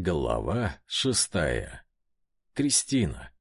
Глава шестая. Кристина.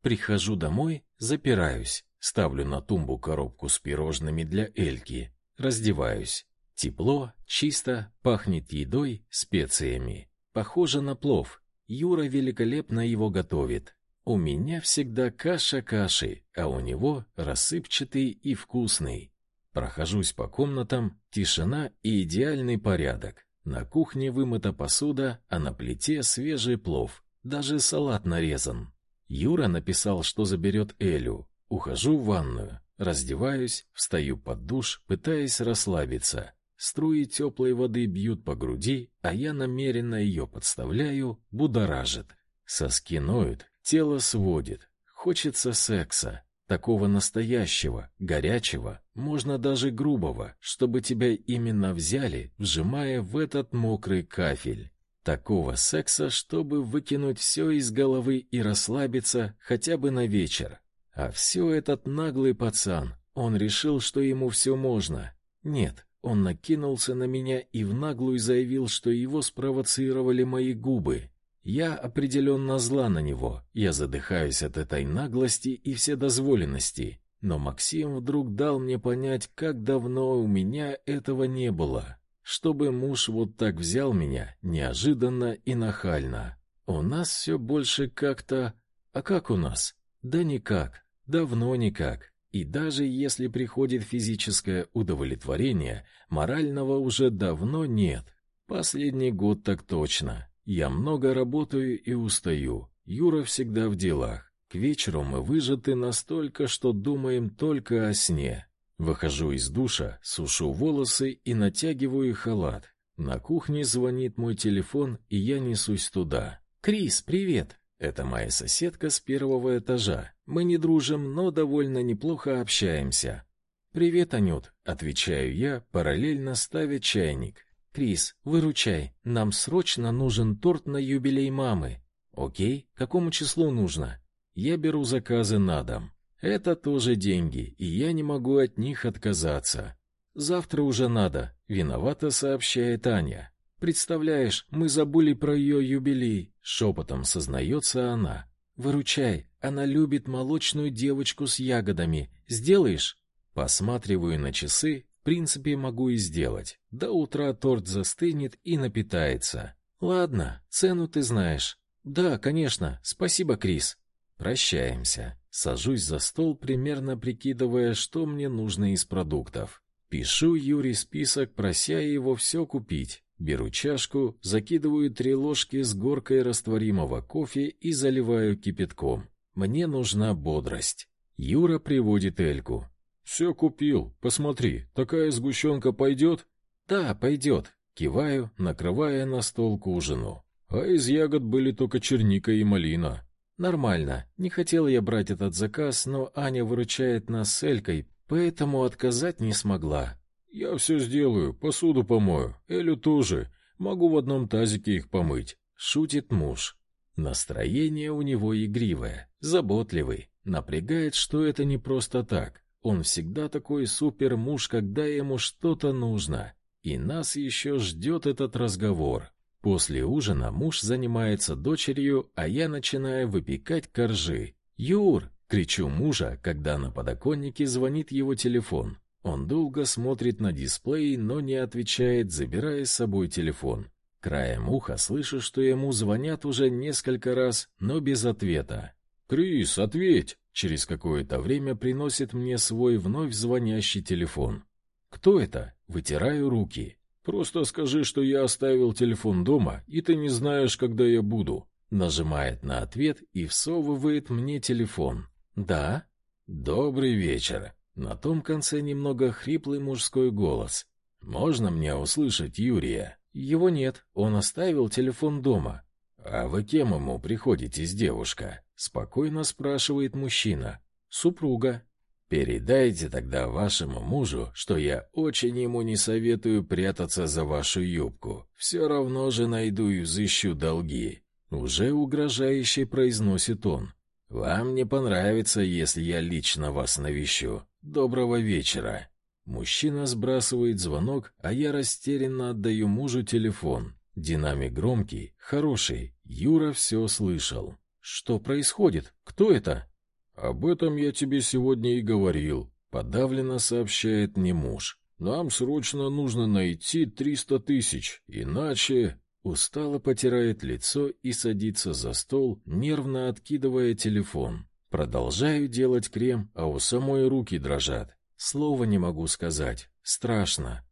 Прихожу домой, запираюсь, ставлю на тумбу коробку с пирожными для Эльки, раздеваюсь. Тепло, чисто, пахнет едой, специями. Похоже на плов. Юра великолепно его готовит. У меня всегда каша кашей, а у него рассыпчатый и вкусный. Прохожусь по комнатам, тишина и идеальный порядок. На кухне вымыта посуда, а на плите свежий плов. Даже салат нарезан. Юра написал, что заберет Элю. Ухожу в ванную, раздеваюсь, встаю под душ, пытаясь расслабиться. Струи теплой воды бьют по груди, а я намеренно ее подставляю, будоражит. Соски ноют, тело сводит. Хочется секса. Такого настоящего, горячего, можно даже грубого, чтобы тебя именно взяли, вжимая в этот мокрый кафель. Такого секса, чтобы выкинуть все из головы и расслабиться хотя бы на вечер. А все этот наглый пацан, он решил, что ему все можно. Нет, он накинулся на меня и в наглую заявил, что его спровоцировали мои губы. Я определенно зла на него. Я задыхаюсь от этой наглости и вседозволенности. Но Максим вдруг дал мне понять, как давно у меня этого не было. Чтобы муж вот так взял меня неожиданно и нахально. У нас все больше как-то... А как у нас? Да никак. Давно никак. И даже если приходит физическое удовлетворение, морального уже давно нет. Последний год так точно. Я много работаю и устаю. Юра всегда в делах. К вечеру мы выжаты настолько, что думаем только о сне. Выхожу из душа, сушу волосы и натягиваю халат. На кухне звонит мой телефон, и я несусь туда. Крис, привет. Это моя соседка с первого этажа. Мы не дружим, но довольно неплохо общаемся. Привет, Анют, отвечаю я, параллельно ставя чайник. Крис, выручай. Нам срочно нужен торт на юбилей мамы. О'кей, какому числу нужно? Я беру заказы на дом. Это тоже деньги, и я не могу от них отказаться. Завтра уже надо, виновато сообщает Аня. Представляешь, мы забыли про ее юбилей, шепотом сознается она. Выручай, она любит молочную девочку с ягодами. Сделаешь? Посматриваю на часы, принципе, могу и сделать. До утра торт застынет и напитается. Ладно, цену ты знаешь. Да, конечно. Спасибо, Крис. Прощаемся. Сажусь за стол, примерно прикидывая, что мне нужно из продуктов. Пишу Юре список, прося его все купить. Беру чашку, закидываю три ложки с горкой растворимого кофе и заливаю кипятком. Мне нужна бодрость. Юра приводит Эльку. «Все купил. Посмотри, такая сгущенка пойдет?» «Да, пойдет», — киваю, накрывая на стол к ужину. «А из ягод были только черника и малина». «Нормально. Не хотел я брать этот заказ, но Аня выручает нас с Элькой, поэтому отказать не смогла». «Я все сделаю, посуду помою, Элю тоже. Могу в одном тазике их помыть», — шутит муж. Настроение у него игривое, заботливый, напрягает, что это не просто так. Он всегда такой супер-муж, когда ему что-то нужно. И нас еще ждет этот разговор. После ужина муж занимается дочерью, а я начинаю выпекать коржи. «Юр!» — кричу мужа, когда на подоконнике звонит его телефон. Он долго смотрит на дисплей, но не отвечает, забирая с собой телефон. Краем уха слышу, что ему звонят уже несколько раз, но без ответа. «Крис, ответь!» Через какое-то время приносит мне свой вновь звонящий телефон. Кто это? Вытираю руки. Просто скажи, что я оставил телефон дома, и ты не знаешь, когда я буду. Нажимает на ответ и всовывает мне телефон. Да? Добрый вечер. На том конце немного хриплый мужской голос. Можно мне услышать Юрия? Его нет. Он оставил телефон дома. А вы кем ему приходитесь, девушка? спокойно спрашивает мужчина. Супруга. Передайте тогда вашему мужу, что я очень ему не советую прятаться за вашу юбку. Все равно же найду и взыщу долги. Уже угрожающе произносит он. Вам не понравится, если я лично вас навещу. Доброго вечера. Мужчина сбрасывает звонок, а я растерянно отдаю мужу телефон. Динамик громкий, хороший. Юра все слышал. Что происходит? Кто это? Об этом я тебе сегодня и говорил, подавленно сообщает мне муж. Нам срочно нужно найти триста тысяч, иначе устало потирает лицо и садится за стол, нервно откидывая телефон. Продолжаю делать крем, а у самой руки дрожат. Слова не могу сказать. Страшно.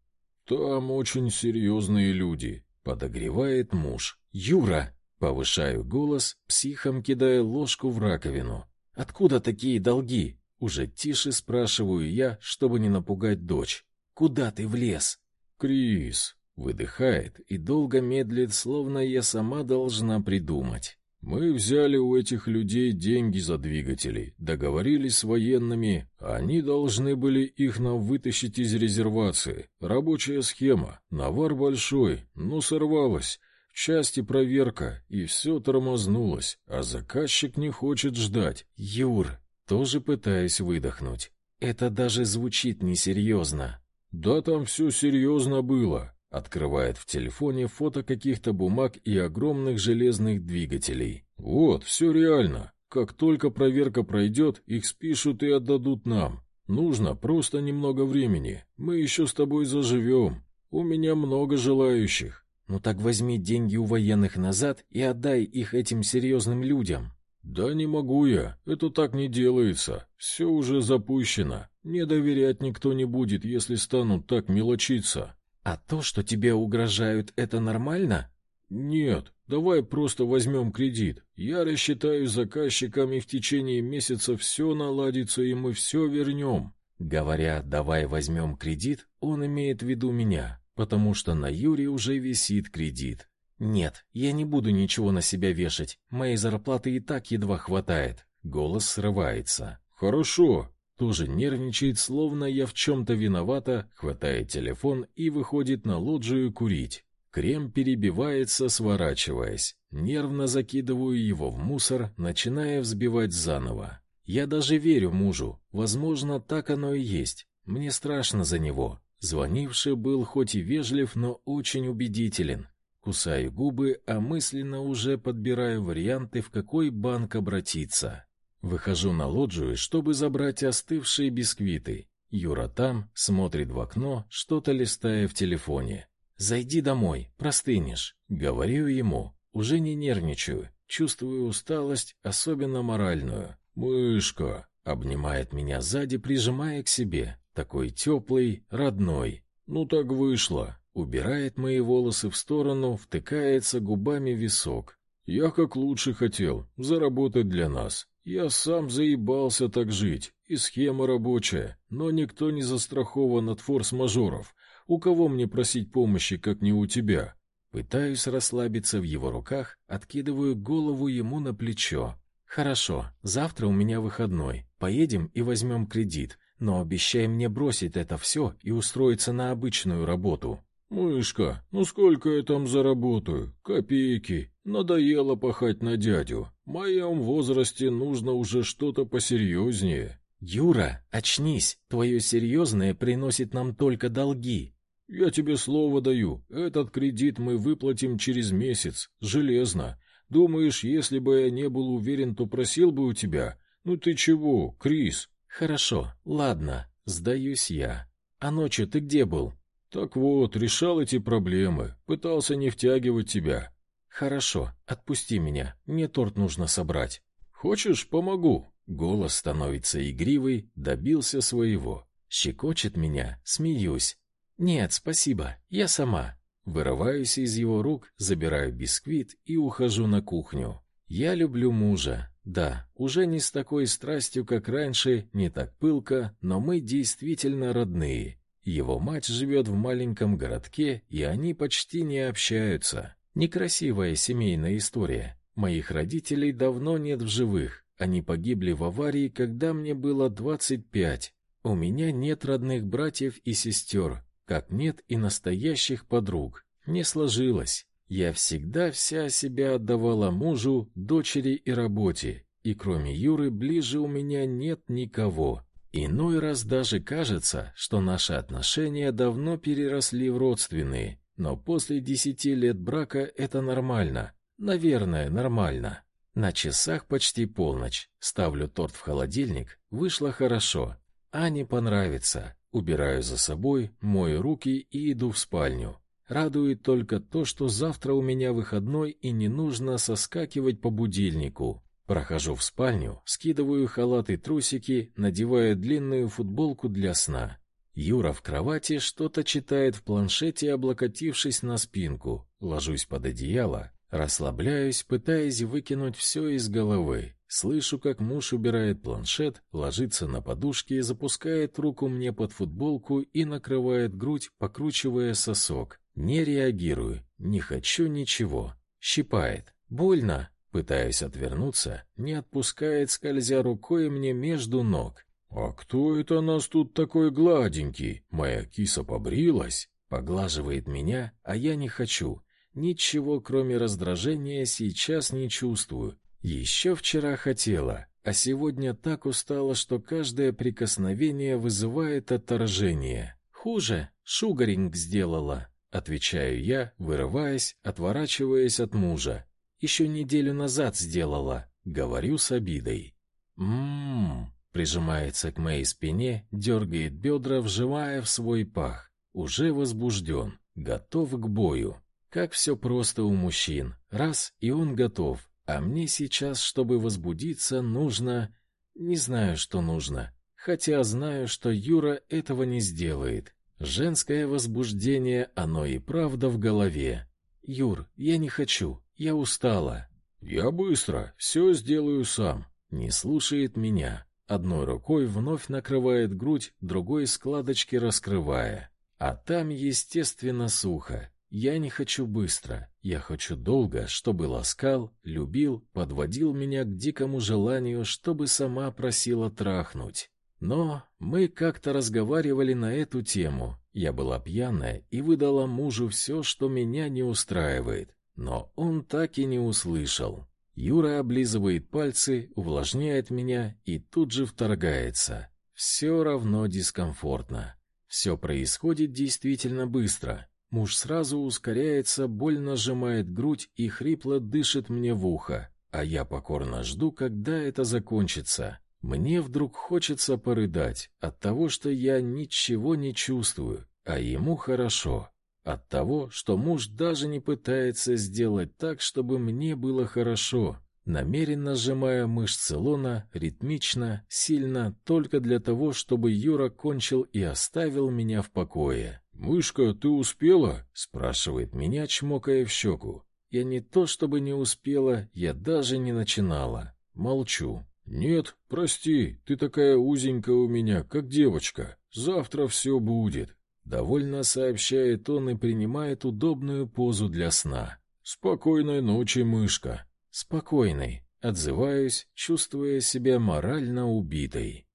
Там очень серьезные люди, подогревает муж. Юра, повышаю голос, психом кидая ложку в раковину. Откуда такие долги? Уже тише спрашиваю я, чтобы не напугать дочь. Куда ты влез? Крис выдыхает и долго медлит, словно я сама должна придумать. Мы взяли у этих людей деньги за двигатели, договорились с военными, они должны были их нам вытащить из резервации. Рабочая схема, навар большой, но сорвалась. Части проверка, и все тормознулось, а заказчик не хочет ждать. Юр, тоже пытаюсь выдохнуть. Это даже звучит несерьезно. Да там все серьезно было. Открывает в телефоне фото каких-то бумаг и огромных железных двигателей. Вот, все реально. Как только проверка пройдет, их спишут и отдадут нам. Нужно просто немного времени. Мы еще с тобой заживем. У меня много желающих. Ну так возьми деньги у военных назад и отдай их этим серьезным людям. Да не могу я. Это так не делается. Все уже запущено. Не доверять никто не будет, если станут так мелочиться. А то, что тебе угрожают, это нормально? Нет, давай просто возьмем кредит. Я рассчитаю с и в течение месяца все наладится, и мы все вернем». Говоря «давай возьмем кредит», он имеет в виду меня, потому что на Юре уже висит кредит. «Нет, я не буду ничего на себя вешать. Моей зарплаты и так едва хватает». Голос срывается. «Хорошо, тоже нервничает, словно я в чем-то виновата, хватает телефон и выходит на лоджию курить. Крем перебивается, сворачиваясь. Нервно закидываю его в мусор, начиная взбивать заново. Я даже верю мужу. Возможно, так оно и есть. Мне страшно за него. Звонивший был хоть и вежлив, но очень убедителен. Кусаю губы, а мысленно уже подбираю варианты, в какой банк обратиться. Выхожу на лоджию, чтобы забрать остывшие бисквиты. Юра там, смотрит в окно, что-то листая в телефоне. «Зайди домой, простынешь», — говорю ему. Уже не нервничаю, чувствую усталость, особенно моральную. «Мышка!» — обнимает меня сзади, прижимая к себе. Такой теплый, родной. «Ну так вышло!» Убирает мои волосы в сторону, втыкается губами в висок. «Я как лучше хотел, заработать для нас. Я сам заебался так жить, и схема рабочая, но никто не застрахован от форс-мажоров. У кого мне просить помощи, как не у тебя? Пытаюсь расслабиться в его руках, откидываю голову ему на плечо. Хорошо, завтра у меня выходной. Поедем и возьмем кредит, но обещай мне бросить это все и устроиться на обычную работу. «Мышка, ну сколько я там заработаю? Копейки. Надоело пахать на дядю. В моем возрасте нужно уже что-то посерьезнее». «Юра, очнись. Твое серьезное приносит нам только долги». «Я тебе слово даю. Этот кредит мы выплатим через месяц. Железно. Думаешь, если бы я не был уверен, то просил бы у тебя? Ну ты чего, Крис?» «Хорошо, ладно. Сдаюсь я. А ночью ты где был?» Так вот, решал эти проблемы, пытался не втягивать тебя. Хорошо, отпусти меня, мне торт нужно собрать. Хочешь, помогу? Голос становится игривый, добился своего. Щекочет меня, смеюсь. Нет, спасибо, я сама. Вырываюсь из его рук, забираю бисквит и ухожу на кухню. Я люблю мужа. Да, уже не с такой страстью, как раньше, не так пылко, но мы действительно родные. Его мать живет в маленьком городке, и они почти не общаются. Некрасивая семейная история. Моих родителей давно нет в живых. Они погибли в аварии, когда мне было двадцать пять. У меня нет родных братьев и сестер, как нет и настоящих подруг. Не сложилось. Я всегда вся себя отдавала мужу, дочери и работе, и кроме Юры ближе у меня нет никого. Иной раз даже кажется, что наши отношения давно переросли в родственные. но после десяти лет брака это нормально. Наверное, нормально. На часах почти полночь. Ставлю торт в холодильник. Вышло хорошо. Ане понравится. Убираю за собой, мою руки и иду в спальню. Радует только то, что завтра у меня выходной и не нужно соскакивать по будильнику. Прохожу в спальню, скидываю халат и трусики, надеваю длинную футболку для сна. Юра в кровати что-то читает в планшете, облокотившись на спинку. Ложусь под одеяло, расслабляюсь, пытаясь выкинуть все из головы. Слышу, как муж убирает планшет, ложится на подушке, и запускает руку мне под футболку и накрывает грудь, покручивая сосок. Не реагирую, не хочу ничего. Щипает. Больно. Пытаюсь отвернуться, не отпускает, скользя рукой мне между ног. «А кто это нас тут такой гладенький? Моя киса побрилась?» Поглаживает меня, а я не хочу. Ничего, кроме раздражения, сейчас не чувствую. Еще вчера хотела, а сегодня так устала, что каждое прикосновение вызывает отторжение. Хуже, шугаринг сделала, отвечаю я, вырываясь, отворачиваясь от мужа. Еще неделю назад сделала, говорю с обидой. Мм, Прижимается к моей спине, дергает бедра, вжимая в свой пах. Уже возбужден, готов к бою. Как все просто у мужчин. Раз, и он готов. А мне сейчас, чтобы возбудиться, нужно... Не знаю, что нужно. Хотя знаю, что Юра этого не сделает. Женское возбуждение, оно и правда в голове. Юр, я не хочу. Я устала. Я быстро, все сделаю сам. Не слушает меня. Одной рукой вновь накрывает грудь, другой складочки раскрывая. А там, естественно, сухо. Я не хочу быстро, я хочу долго, чтобы ласкал, любил, подводил меня к дикому желанию, чтобы сама просила трахнуть. Но мы как-то разговаривали на эту тему. Я была пьяная и выдала мужу все, что меня не устраивает. Но он так и не услышал. Юра облизывает пальцы, увлажняет меня и тут же вторгается. Все равно дискомфортно. Все происходит действительно быстро. Муж сразу ускоряется, больно сжимает грудь и хрипло дышит мне в ухо, а я покорно жду, когда это закончится. Мне вдруг хочется порыдать от того, что я ничего не чувствую, а ему хорошо. От того, что муж даже не пытается сделать так, чтобы мне было хорошо, намеренно сжимая мышцы лона, ритмично, сильно, только для того, чтобы Юра кончил и оставил меня в покое. «Мышка, ты успела?» — спрашивает меня, чмокая в щеку. Я не то чтобы не успела, я даже не начинала. Молчу. «Нет, прости, ты такая узенькая у меня, как девочка. Завтра все будет. Довольно сообщает он и принимает удобную позу для сна. «Спокойной ночи, мышка!» «Спокойной!» Отзываюсь, чувствуя себя морально убитой.